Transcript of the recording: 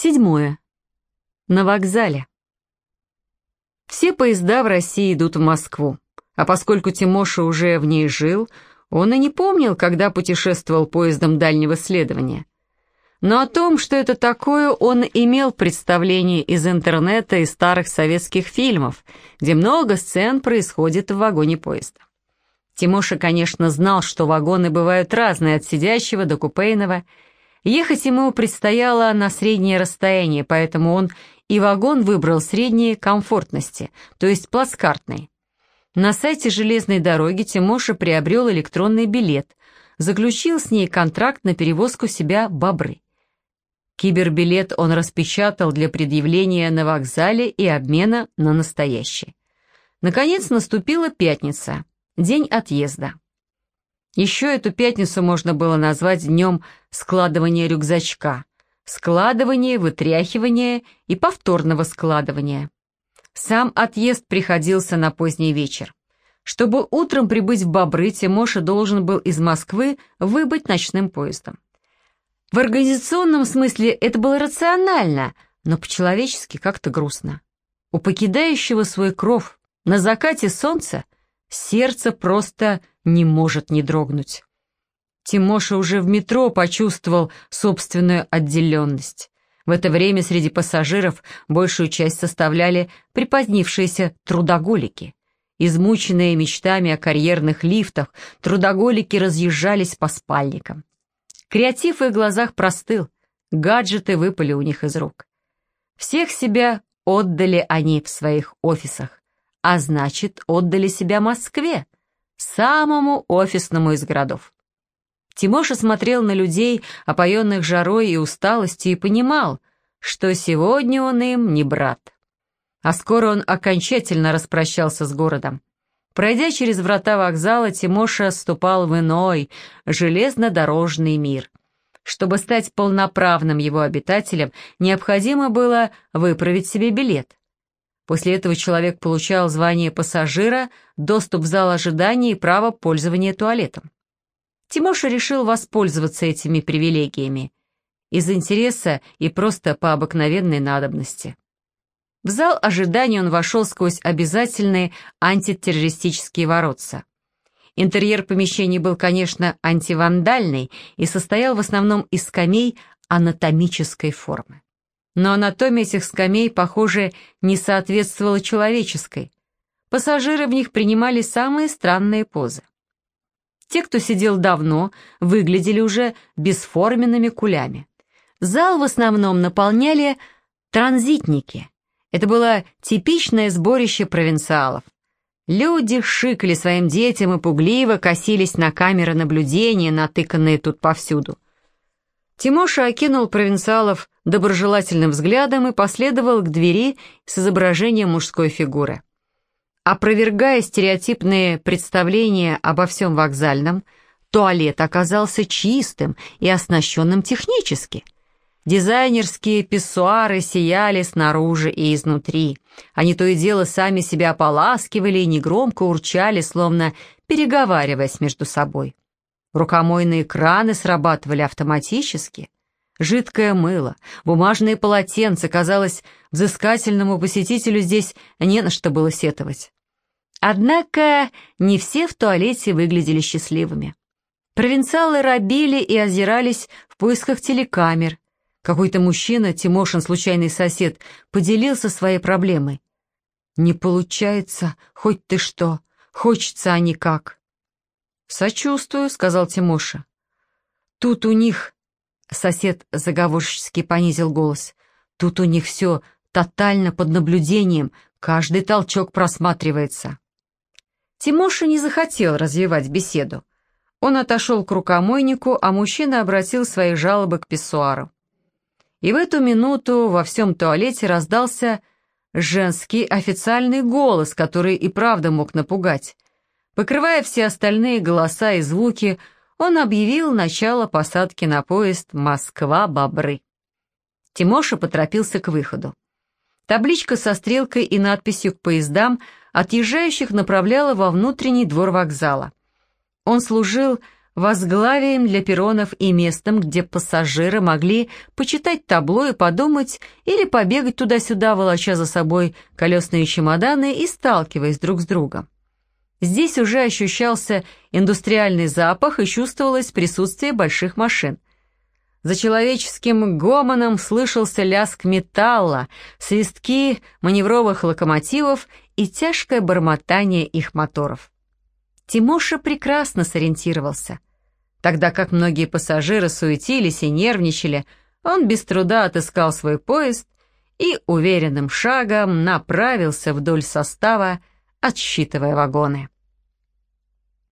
Седьмое. На вокзале. Все поезда в России идут в Москву, а поскольку Тимоша уже в ней жил, он и не помнил, когда путешествовал поездом дальнего следования. Но о том, что это такое, он имел представление из интернета и старых советских фильмов, где много сцен происходит в вагоне поезда. Тимоша, конечно, знал, что вагоны бывают разные, от сидящего до купейного. Ехать ему предстояло на среднее расстояние, поэтому он и вагон выбрал средней комфортности, то есть плацкартный. На сайте железной дороги Тимоша приобрел электронный билет, заключил с ней контракт на перевозку себя бобры. Кибербилет он распечатал для предъявления на вокзале и обмена на настоящий. Наконец наступила пятница, день отъезда. Еще эту пятницу можно было назвать днем складывания рюкзачка, складывания, вытряхивания и повторного складывания. Сам отъезд приходился на поздний вечер. Чтобы утром прибыть в Бобры, Тимоша должен был из Москвы выбыть ночным поездом. В организационном смысле это было рационально, но по-человечески как-то грустно. У покидающего свой кров на закате солнца сердце просто не может не дрогнуть. Тимоша уже в метро почувствовал собственную отделенность. В это время среди пассажиров большую часть составляли припозднившиеся трудоголики. Измученные мечтами о карьерных лифтах, трудоголики разъезжались по спальникам. Креатив в их глазах простыл, гаджеты выпали у них из рук. Всех себя отдали они в своих офисах, а значит, отдали себя Москве, самому офисному из городов. Тимоша смотрел на людей, опоенных жарой и усталостью, и понимал, что сегодня он им не брат. А скоро он окончательно распрощался с городом. Пройдя через врата вокзала, Тимоша ступал в иной, железнодорожный мир. Чтобы стать полноправным его обитателем, необходимо было выправить себе билет. После этого человек получал звание пассажира, доступ в зал ожидания и право пользования туалетом. Тимоша решил воспользоваться этими привилегиями из интереса и просто по обыкновенной надобности. В зал ожидания он вошел сквозь обязательные антитеррористические воротца. Интерьер помещений был, конечно, антивандальный и состоял в основном из скамей анатомической формы. Но анатомия этих скамей, похоже, не соответствовала человеческой. Пассажиры в них принимали самые странные позы. Те, кто сидел давно, выглядели уже бесформенными кулями. Зал в основном наполняли транзитники – это было типичное сборище провинциалов. Люди шикали своим детям и пугливо косились на камеры наблюдения, натыканные тут повсюду. Тимоша окинул провинциалов доброжелательным взглядом и последовал к двери с изображением мужской фигуры. Опровергая стереотипные представления обо всем вокзальном, туалет оказался чистым и оснащенным технически – Дизайнерские писсуары сияли снаружи и изнутри. Они то и дело сами себя ополаскивали и негромко урчали, словно переговариваясь между собой. Рукомойные краны срабатывали автоматически. Жидкое мыло, бумажные полотенца, казалось, взыскательному посетителю здесь не на что было сетовать. Однако не все в туалете выглядели счастливыми. Провинциалы робили и озирались в поисках телекамер, какой-то мужчина, Тимошин случайный сосед, поделился своей проблемой. «Не получается, хоть ты что, хочется, а никак». «Сочувствую», — сказал Тимоша. «Тут у них...» — сосед заговорщически понизил голос. «Тут у них все тотально под наблюдением, каждый толчок просматривается». Тимоша не захотел развивать беседу. Он отошел к рукомойнику, а мужчина обратил свои жалобы к писсуару. И в эту минуту во всем туалете раздался женский официальный голос, который и правда мог напугать. Покрывая все остальные голоса и звуки, он объявил начало посадки на поезд «Москва-Бобры». Тимоша поторопился к выходу. Табличка со стрелкой и надписью к поездам, отъезжающих направляла во внутренний двор вокзала. Он служил возглавием для перронов и местом, где пассажиры могли почитать табло и подумать или побегать туда-сюда, волоча за собой колесные чемоданы и сталкиваясь друг с другом. Здесь уже ощущался индустриальный запах и чувствовалось присутствие больших машин. За человеческим гомоном слышался лязг металла, свистки маневровых локомотивов и тяжкое бормотание их моторов. Тимоша прекрасно сориентировался. Тогда как многие пассажиры суетились и нервничали, он без труда отыскал свой поезд и уверенным шагом направился вдоль состава, отсчитывая вагоны.